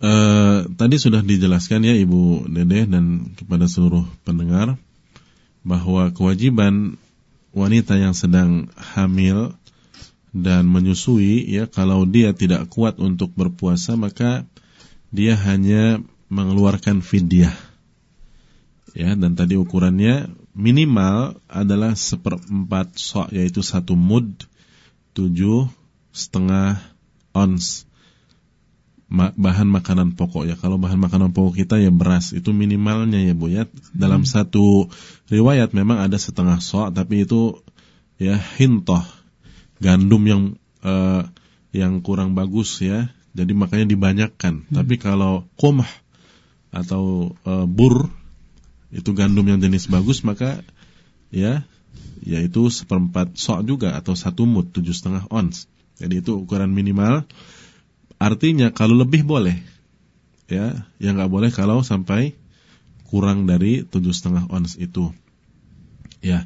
A: Eh, tadi sudah dijelaskan ya Ibu Dede dan kepada seluruh pendengar bahwa kewajiban wanita yang sedang hamil dan menyusui ya kalau dia tidak kuat untuk berpuasa maka dia hanya mengeluarkan fidyah. Ya, dan tadi ukurannya minimal adalah seperempat sok yaitu satu mud tujuh setengah ons ma bahan makanan pokok ya. Kalau bahan makanan pokok kita ya beras itu minimalnya ya bu ya. Dalam hmm. satu riwayat memang ada setengah sok tapi itu ya hintoh gandum yang uh, yang kurang bagus ya. Jadi makanya dibanyakkan. Hmm. Tapi kalau komah atau uh, bur itu gandum yang jenis bagus maka ya yaitu seperempat sok juga atau satu mut tujuh setengah ons. Jadi itu ukuran minimal Artinya kalau lebih boleh, ya, yang nggak boleh kalau sampai kurang dari tujuh setengah ons itu, ya,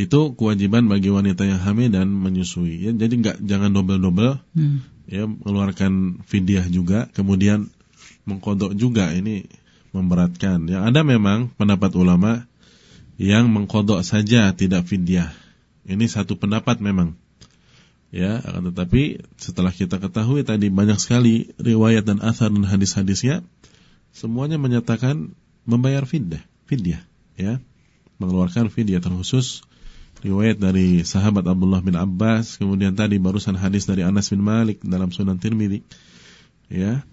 A: itu kewajiban bagi wanita yang hamil dan menyusui. Ya, jadi nggak jangan double-double, hmm. ya, mengeluarkan fidyah juga, kemudian mengkodok juga ini memberatkan. Yang ada memang pendapat ulama yang mengkodok saja tidak fidyah. Ini satu pendapat memang. Ya akan tetapi setelah kita ketahui tadi banyak sekali riwayat dan asar dan hadis-hadisnya semuanya menyatakan membayar fidyah fidyah ya. Mengeluarkan fidyah terkhusus. Riwayat dari sahabat Abdullah bin Abbas kemudian tadi barusan hadis dari Anas bin Malik dalam Sunan Tirmidzi ya.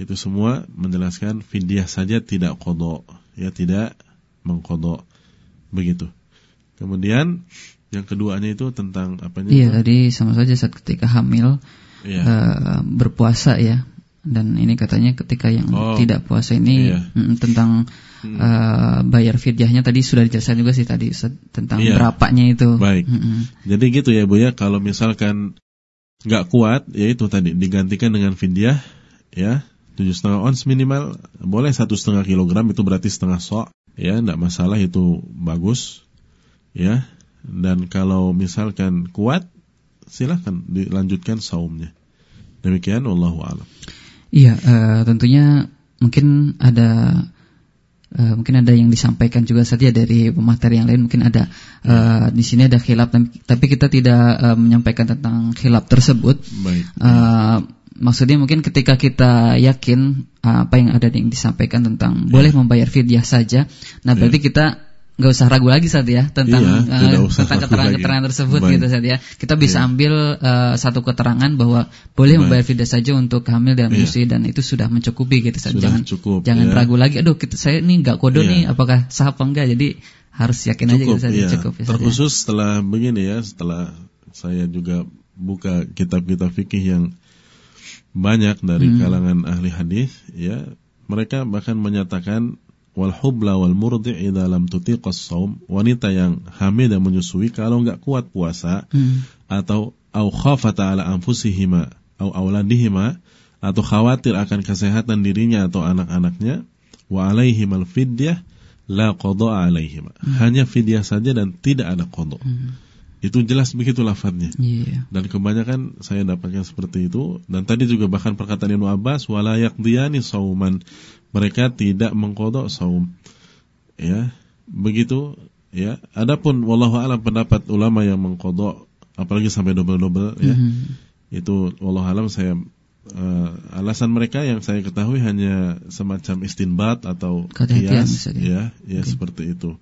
A: Itu semua menjelaskan fidyah saja tidak kodok ya tidak mengkodok begitu kemudian yang keduanya itu tentang apa
D: Iya, tadi sama saja saat ketika hamil iya. uh, berpuasa ya. Dan ini katanya ketika yang oh, tidak puasa ini iya. mm, tentang hmm. uh, bayar fidyahnya tadi sudah dijelaskan juga sih tadi tentang iya. berapanya itu.
A: Baik. Mm -mm. Jadi gitu ya Bu ya, kalau misalkan nggak kuat ya itu tadi digantikan dengan fidyah ya tujuh setengah ons minimal boleh satu setengah kilogram itu berarti setengah sok ya tidak masalah itu bagus. Ya dan kalau misalkan kuat silahkan dilanjutkan saumnya. Demikian wallahu alam.
D: Iya uh, tentunya mungkin ada uh, mungkin ada yang disampaikan juga saja dari pemateri yang lain. Mungkin ada uh, di sini ada khilaf tapi kita tidak uh, menyampaikan tentang khilaf tersebut.
A: Baik.
D: Uh, maksudnya mungkin ketika kita yakin apa yang ada yang disampaikan tentang boleh iya. membayar fidyah saja nah berarti yeah. kita nggak usah ragu lagi saat ya tentang iya, uh, tentang keterangan-keterangan tersebut Baik. gitu saat ya. Kita bisa iya. ambil uh, satu keterangan bahwa boleh Baik. membayar fidyah saja untuk hamil dan iya. menyusui dan itu sudah mencukupi gitu saat. Jangan cukup, jangan ya. ragu lagi. Aduh, kita saya ini nggak kodo iya. nih apakah sah apa enggak. Jadi harus yakin cukup, aja gitu saja
A: iya. cukup ya, Terkhusus setelah begini ya, setelah saya juga buka kitab-kitab fikih yang banyak dari hmm. kalangan ahli hadis ya mereka bahkan menyatakan wal hubla wal murdi' idza lam tutiqas saum wanita yang hamil dan menyusui kalau enggak kuat puasa hmm. atau au khafata ala anfusihima au auladihima atau khawatir akan kesehatan dirinya atau anak-anaknya wa alaihimal fidyah la qada alaihima hmm. hanya fidyah saja dan tidak ada qada hmm. Itu jelas begitu lafadznya yeah. dan kebanyakan saya dapatkan seperti itu dan tadi juga bahkan perkataan Ibnu Abbas wala yaqdiyani sauman mereka tidak mengkodok saum. Ya, begitu. Ya, adapun wallahu alam pendapat ulama yang mengkodok, apalagi sampai double-double, ya, mm -hmm. itu wallahu alam saya uh, alasan mereka yang saya ketahui hanya semacam istinbat atau kias, ya, ya okay. seperti itu.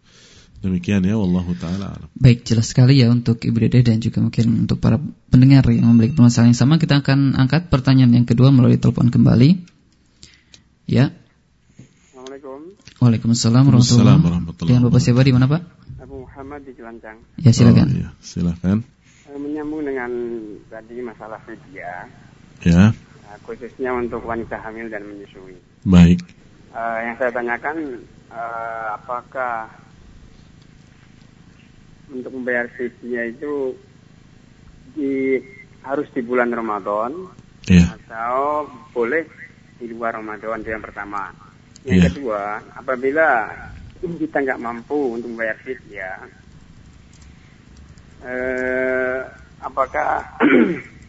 A: Demikian ya, wallahu taala alam.
D: Baik, jelas sekali ya untuk Ibu Dede dan juga mungkin untuk para pendengar yang memiliki permasalahan yang sama, kita akan angkat pertanyaan yang kedua melalui telepon kembali. Ya, Waalaikumsalam warahmatullahi wabarakatuh. Dengan Bapak siapa di mana Pak?
E: Abu Muhammad di Cilancang.
D: Ya silakan. Oh,
A: iya. Silakan.
E: Eh, menyambung dengan tadi masalah fidyah.
A: Ya.
E: Eh, khususnya untuk wanita hamil dan menyusui.
A: Baik.
E: Uh, yang saya tanyakan uh, apakah untuk membayar fidyah itu di harus di bulan Ramadan
A: ya.
E: atau boleh di luar Ramadan itu yang pertama. Yang yeah. kedua, apabila kita nggak mampu untuk membayar ya, eh, apakah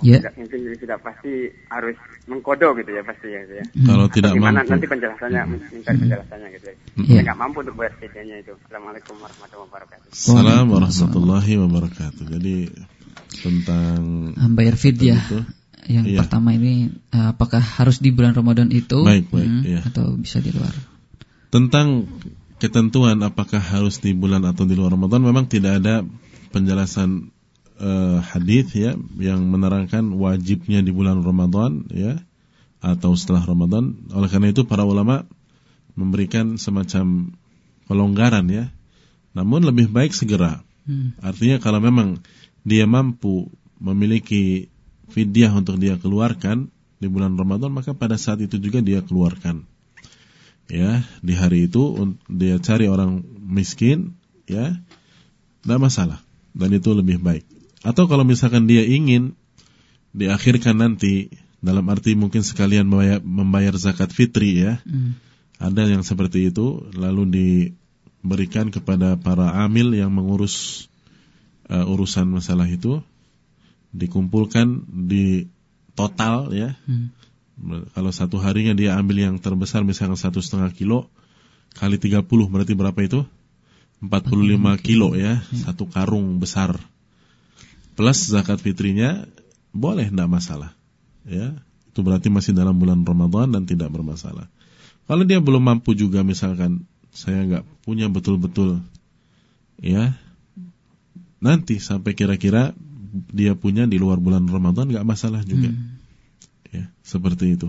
D: Ya.
E: Tidak, mungkin tidak pasti harus mengkodo gitu ya pasti ya. ya.
A: Hmm. Kalau tidak gimana mampu.
E: nanti penjelasannya hmm. minta penjelasannya gitu. Ya. Hmm. nggak mampu untuk bayar videonya itu. Assalamualaikum warahmatullahi wabarakatuh.
A: Assalamualaikum warahmatullahi wabarakatuh. Jadi tentang
D: bayar fidyah yang iya. pertama ini uh, apakah harus di bulan Ramadan itu
A: baik, baik, hmm,
D: iya. atau bisa di luar?
A: Tentang ketentuan apakah harus di bulan atau di luar Ramadan memang tidak ada penjelasan uh, hadis ya yang menerangkan wajibnya di bulan Ramadan ya atau setelah Ramadan. Oleh karena itu para ulama memberikan semacam pelonggaran ya. Namun lebih baik segera. Hmm. Artinya kalau memang dia mampu memiliki fidyah untuk dia keluarkan di bulan Ramadan maka pada saat itu juga dia keluarkan. Ya, di hari itu dia cari orang miskin ya. Tidak masalah dan itu lebih baik. Atau kalau misalkan dia ingin diakhirkan nanti dalam arti mungkin sekalian membayar, membayar zakat fitri ya. Hmm. Ada yang seperti itu lalu diberikan kepada para amil yang mengurus uh, urusan masalah itu dikumpulkan di total ya. Hmm. Kalau satu harinya dia ambil yang terbesar misalnya satu setengah kilo kali 30 berarti berapa itu? 45 kilo ya, hmm. satu karung besar plus zakat fitrinya boleh tidak masalah. Ya itu berarti masih dalam bulan Ramadan dan tidak bermasalah. Kalau dia belum mampu juga misalkan saya nggak punya betul-betul ya nanti sampai kira-kira dia punya di luar bulan Ramadan nggak masalah juga. Hmm. ya seperti itu.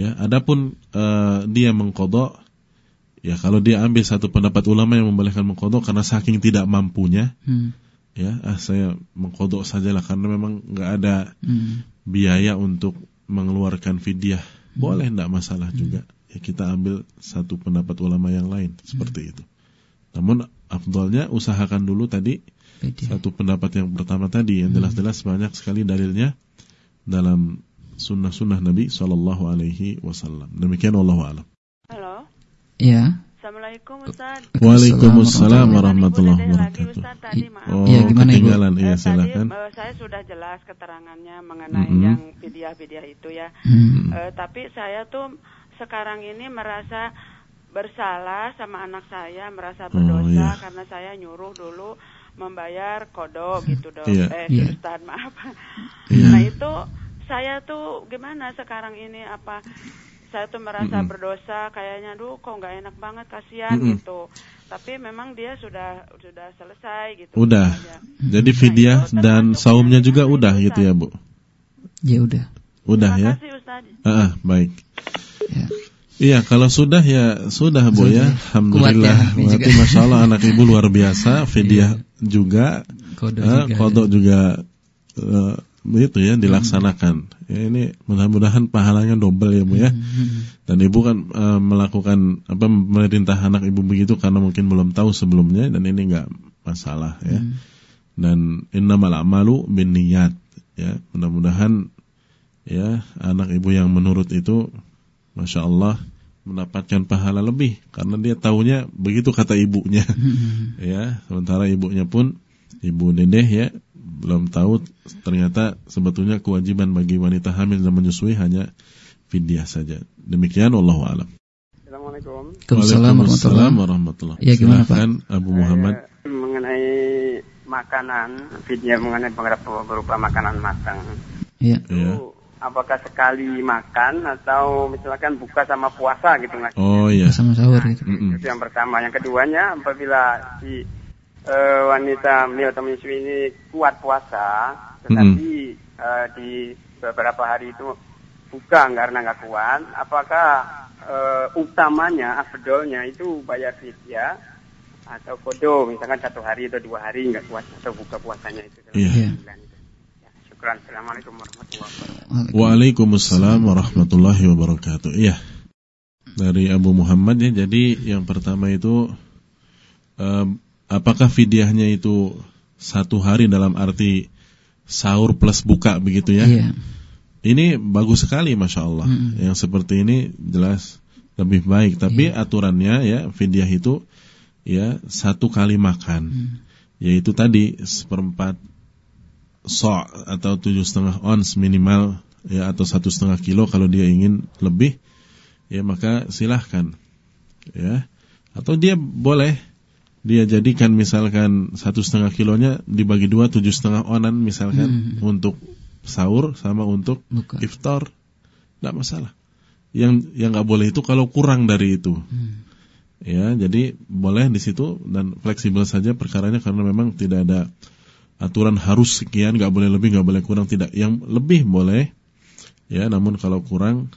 A: Ya adapun uh, dia mengkodok ya kalau dia ambil satu pendapat ulama yang membolehkan mengkodok karena saking tidak mampunya hmm ya ah saya mengkodok sajalah karena memang nggak ada hmm. biaya untuk mengeluarkan fidyah hmm. boleh tidak masalah hmm. juga ya kita ambil satu pendapat ulama yang lain hmm. seperti itu namun afdolnya usahakan dulu tadi Fidyah. satu pendapat yang pertama tadi yang hmm. jelas-jelas banyak sekali dalilnya dalam sunnah-sunnah Nabi Shallallahu Alaihi Wasallam demikian Allah alam.
C: Halo.
D: Ya.
C: Assalamualaikum Ustaz.
A: Waalaikumsalam warahmatullahi wabarakatuh. Oh, ya, gimana. Ibu? Iya, eh, silakan.
C: Tadi, uh, saya sudah jelas keterangannya mengenai mm -hmm. yang video-video itu ya. Mm -hmm. uh, tapi saya tuh sekarang ini merasa bersalah sama anak saya, merasa oh, berdosa oh, iya. karena saya nyuruh dulu membayar kodok gitu dong. Yeah. Eh, yeah. Ustaz, maaf. Yeah. Nah, itu saya tuh gimana sekarang ini apa saya tuh merasa mm -hmm. berdosa kayaknya duh kok nggak enak banget kasihan mm -hmm. gitu tapi memang dia sudah sudah selesai gitu
A: udah aja. jadi fidyah nah, dan saumnya juga udah gitu ya bu
D: ya udah
A: udah Terima ya kasih, Ustaz. Ah, baik ya. Iya, kalau sudah ya sudah bu ya. Alhamdulillah. Ya, Berarti masya Allah anak ibu luar biasa. Fidyah iya. juga, kodok uh, juga, kodok ya. juga uh, begitu ya dilaksanakan. Ya, ini mudah-mudahan pahalanya double ya bu ya. Dan ibu kan e, melakukan apa memerintah anak ibu begitu karena mungkin belum tahu sebelumnya dan ini nggak masalah ya. Hmm. Dan innamal amalu bin niat ya. Mudah-mudahan ya anak ibu yang menurut itu, masya Allah mendapatkan pahala lebih karena dia tahunya begitu kata ibunya ya sementara ibunya pun ibu dedeh ya belum tahu ternyata sebetulnya kewajiban bagi wanita hamil dan menyusui hanya fidyah saja. Demikian Allah alam.
E: Assalamualaikum.
A: Waalaikumsalam warahmatullahi
D: Ya gimana Pak?
A: Abu Muhammad.
E: mengenai makanan, fidyah mengenai berupa makanan matang.
D: Iya.
E: Ya. Apakah sekali makan atau misalkan buka sama puasa gitu mas?
A: Oh iya.
D: Sama sahur gitu.
E: Nah, mm -mm. Itu yang pertama. Yang keduanya apabila si uh, wanita hamil atau menyusui ini kuat puasa, tetapi mm. uh, di beberapa hari itu buka karena nggak kuat, apakah uh, utamanya, afdolnya itu bayar fidyah atau kodo, misalkan satu hari atau dua hari nggak kuat atau buka puasanya itu.
A: Iya.
E: Ya, syukran. Assalamualaikum warahmatullahi
A: wabarakatuh. Waalaikumsalam warahmatullahi wabarakatuh. Iya. Dari Abu Muhammad ya, jadi yang pertama itu um, apakah fidyahnya itu satu hari dalam arti sahur plus buka begitu ya? Iya. Ini bagus sekali, masya Allah. Mm -hmm. Yang seperti ini jelas lebih baik. Tapi iya. aturannya ya fidyah itu ya satu kali makan, mm. yaitu tadi seperempat sok atau tujuh setengah ons minimal ya atau satu setengah kilo kalau dia ingin lebih ya maka silahkan ya atau dia boleh dia jadikan misalkan satu setengah kilonya dibagi dua tujuh setengah onan misalkan hmm. untuk sahur sama untuk Buka. iftar tidak masalah yang yang nggak boleh itu kalau kurang dari itu hmm. Ya, jadi boleh di situ dan fleksibel saja perkaranya karena memang tidak ada aturan harus sekian, nggak boleh lebih, nggak boleh kurang, tidak. Yang lebih boleh, ya. Namun kalau kurang,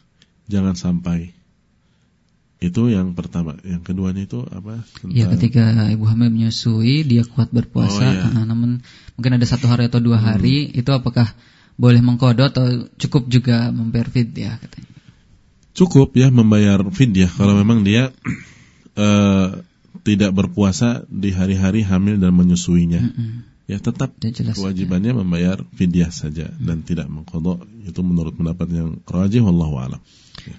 A: jangan sampai. Itu yang pertama. Yang keduanya itu apa?
D: Iya, ketika ibu hamil menyusui, dia kuat berpuasa. Oh, iya. nah, namun mungkin ada satu hari atau dua hmm. hari, hmm. itu apakah boleh mengkodok atau cukup juga membayar fidyah katanya?
A: Cukup ya membayar fidyah kalau memang dia uh, tidak berpuasa di hari-hari hamil dan menyusuinya. Hmm ya tetap kewajibannya ya. membayar fidyah saja hmm. dan tidak mengkodok itu menurut pendapat yang rajih wallahu alam.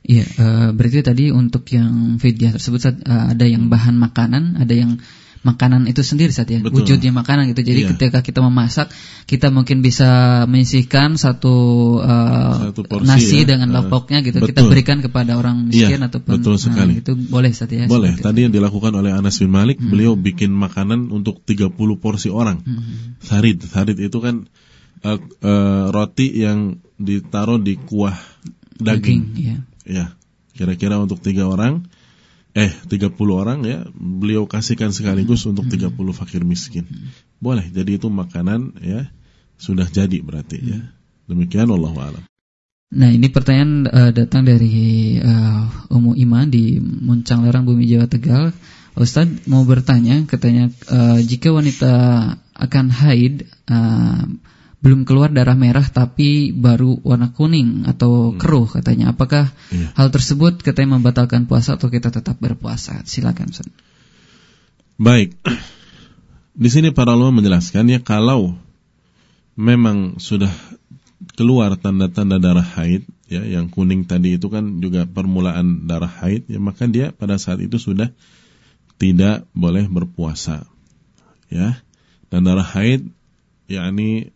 D: Iya, uh, berarti tadi untuk yang fidyah tersebut uh, ada yang bahan makanan, ada yang makanan itu sendiri saat ya Betul. wujudnya makanan gitu jadi iya. ketika kita memasak kita mungkin bisa menyisihkan satu, uh, satu porsi, nasi ya. dengan lauknya gitu betul. kita berikan kepada orang miskin iya, ataupun
A: betul sekali.
D: Nah, itu boleh saat ya
A: boleh tadi yang dilakukan oleh Anas bin Malik hmm. beliau bikin makanan untuk 30 porsi orang hmm. sarid sarid itu kan uh, uh, roti yang ditaruh di kuah daging, daging ya. Ya kira-kira untuk tiga orang eh 30 orang ya beliau kasihkan sekaligus untuk 30 fakir miskin. Boleh jadi itu makanan ya sudah jadi berarti ya. Demikian Allah alam.
D: Nah ini pertanyaan uh, datang dari uh, Umu Iman di Muncang Lerang Bumi Jawa Tegal. Ustadz mau bertanya, katanya uh, jika wanita akan haid uh, belum keluar darah merah tapi baru warna kuning atau hmm. keruh katanya. Apakah iya. hal tersebut katanya membatalkan puasa atau kita tetap berpuasa? Silakan Ustaz.
A: Baik. Di sini para ulama menjelaskan ya kalau memang sudah keluar tanda-tanda darah haid ya yang kuning tadi itu kan juga permulaan darah haid ya maka dia pada saat itu sudah tidak boleh berpuasa ya dan darah haid yakni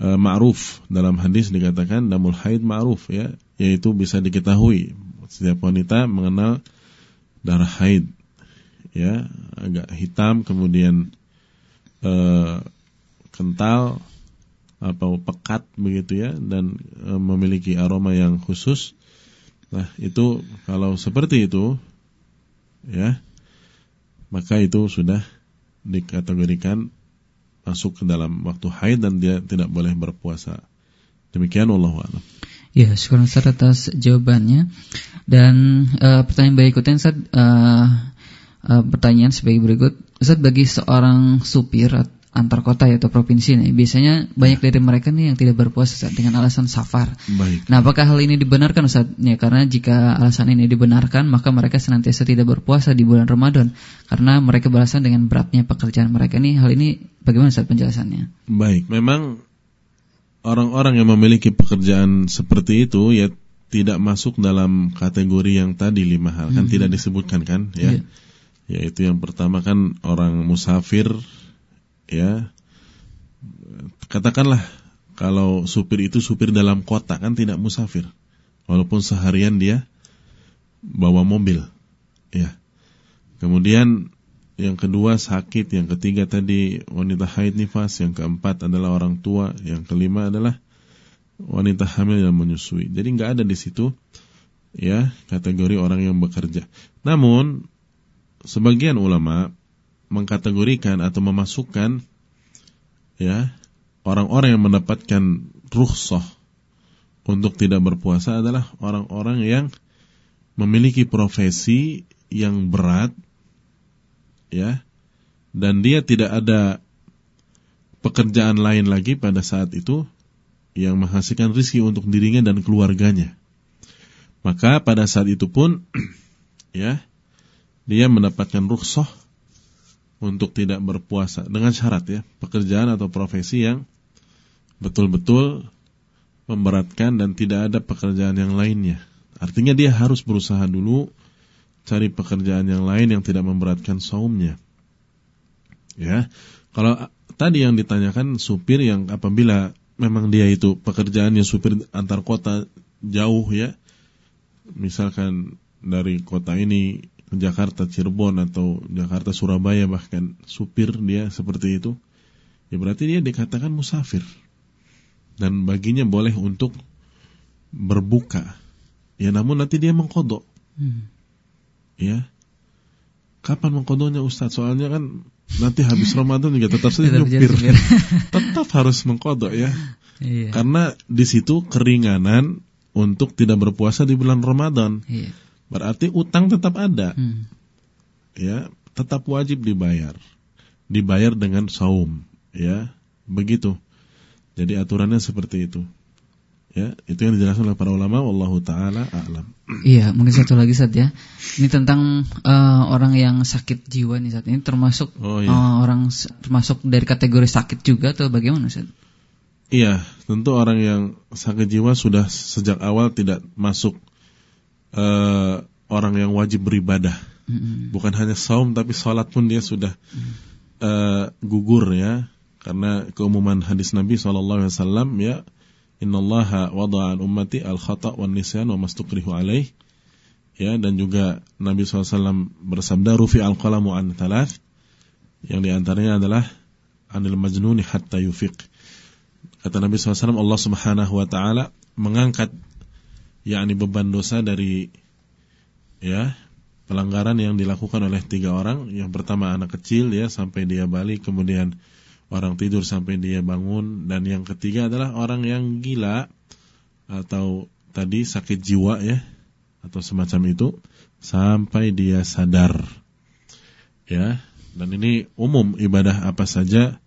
A: e, ma'ruf. Dalam hadis dikatakan damul haid ma'ruf ya. Yaitu bisa diketahui setiap wanita mengenal darah haid ya. Agak hitam kemudian e, kental atau pekat begitu ya. Dan e, memiliki aroma yang khusus. Nah itu kalau seperti itu ya maka itu sudah dikategorikan masuk ke dalam waktu haid dan dia tidak boleh berpuasa. Demikian Allah a'lam.
D: Ya, syukur Ustaz atas jawabannya. Dan uh, pertanyaan berikutnya Ustaz uh, uh, pertanyaan sebagai berikut. Ustaz bagi seorang supir antar kota atau provinsi nih biasanya banyak dari mereka nih yang tidak berpuasa Ustaz, dengan alasan safar. Baik. Nah, apakah hal ini dibenarkan Ustaz? Ya, karena jika alasan ini dibenarkan maka mereka senantiasa tidak berpuasa di bulan Ramadan karena mereka beralasan dengan beratnya pekerjaan mereka nih. Hal ini bagaimana Ustaz penjelasannya?
A: Baik, memang orang-orang yang memiliki pekerjaan seperti itu ya tidak masuk dalam kategori yang tadi lima hal kan hmm. tidak disebutkan kan ya. Yeah. Yaitu yang pertama kan orang musafir ya. Katakanlah kalau supir itu supir dalam kota kan tidak musafir. Walaupun seharian dia bawa mobil ya. Kemudian yang kedua sakit yang ketiga tadi wanita haid nifas yang keempat adalah orang tua yang kelima adalah wanita hamil yang menyusui. Jadi nggak ada di situ ya kategori orang yang bekerja. Namun sebagian ulama mengkategorikan atau memasukkan ya orang-orang yang mendapatkan rukhsah untuk tidak berpuasa adalah orang-orang yang memiliki profesi yang berat ya dan dia tidak ada pekerjaan lain lagi pada saat itu yang menghasilkan rizki untuk dirinya dan keluarganya. Maka pada saat itu pun ya dia mendapatkan rukhsah untuk tidak berpuasa dengan syarat ya pekerjaan atau profesi yang betul-betul memberatkan dan tidak ada pekerjaan yang lainnya. Artinya dia harus berusaha dulu cari pekerjaan yang lain yang tidak memberatkan saumnya. Ya. Kalau tadi yang ditanyakan supir yang apabila memang dia itu pekerjaannya supir antar kota jauh ya. Misalkan dari kota ini Jakarta Cirebon atau Jakarta Surabaya bahkan supir dia seperti itu ya berarti dia dikatakan musafir dan baginya boleh untuk berbuka ya namun nanti dia mengkodok hmm. ya kapan mengkodoknya Ustadz? Soalnya kan nanti habis Ramadan juga tetap saja nyupir. tetap harus mengkodok ya. Iya. Karena di situ keringanan untuk tidak berpuasa di bulan Ramadan. Iya. Berarti utang tetap ada. Hmm. Ya, tetap wajib dibayar. Dibayar dengan saum, ya. Begitu. Jadi aturannya seperti itu. Ya, itu yang dijelaskan oleh para ulama wallahu taala a'lam.
D: Iya, mungkin satu lagi saat ya. Ini tentang uh, orang yang sakit jiwa nih saat ini termasuk oh, iya. uh, orang termasuk dari kategori sakit juga atau bagaimana Ustaz?
A: Iya, tentu orang yang sakit jiwa sudah sejak awal tidak masuk uh, orang yang wajib beribadah. Mm -hmm. Bukan hanya saum tapi sholat pun dia sudah mm -hmm. uh, gugur ya. Karena keumuman hadis Nabi SAW ya Innallaha wada'an ummati al-khata' wan nisyan wa mastukrihu alaih. Ya, dan juga Nabi SAW bersabda rufi al-qalamu an thalath. Yang di antaranya adalah anil majnuni hatta yufiq. Kata Nabi SAW Allah Subhanahu wa taala mengangkat yakni beban dosa dari ya pelanggaran yang dilakukan oleh tiga orang. Yang pertama anak kecil ya sampai dia balik, kemudian orang tidur sampai dia bangun. Dan yang ketiga adalah orang yang gila atau tadi sakit jiwa ya atau semacam itu sampai dia sadar ya. Dan ini umum ibadah apa saja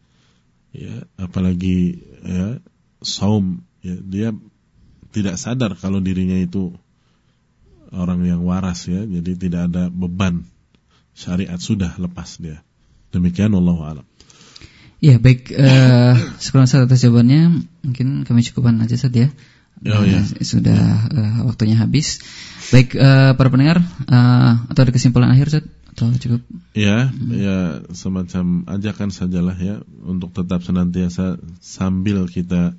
A: ya apalagi ya saum ya. Dia tidak sadar kalau dirinya itu orang yang waras ya jadi tidak ada beban syariat sudah lepas dia demikian Allah alam
D: Ya baik, uh, sekurang saat atas jawabannya mungkin kami cukupkan aja saja ya. Oh, ya. Sudah uh, waktunya habis. Baik uh, para pendengar uh, atau ada kesimpulan akhir Zat? atau cukup?
A: Ya, hmm. ya semacam ajakan sajalah ya untuk tetap senantiasa sambil kita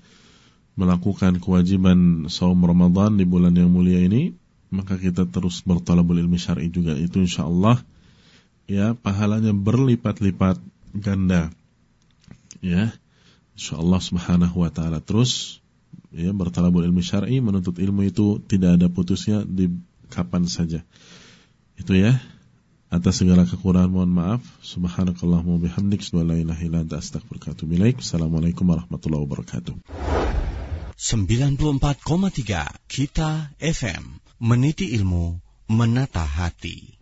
A: melakukan kewajiban saum Ramadan di bulan yang mulia ini, maka kita terus bertalabul ilmi syar'i juga. Itu insyaallah ya pahalanya berlipat-lipat ganda. Ya insyaallah subhanahu wa taala. Terus ya bertalabul ilmu syar'i menuntut ilmu itu tidak ada putusnya di kapan saja. Itu ya atas segala kekurangan mohon maaf. Subhanakallahumma bihamdik la ilaha illa anta astaghfiruka wa atubu ilaik. Assalamualaikum warahmatullahi wabarakatuh
B: 94,3 kita FM meniti ilmu menata hati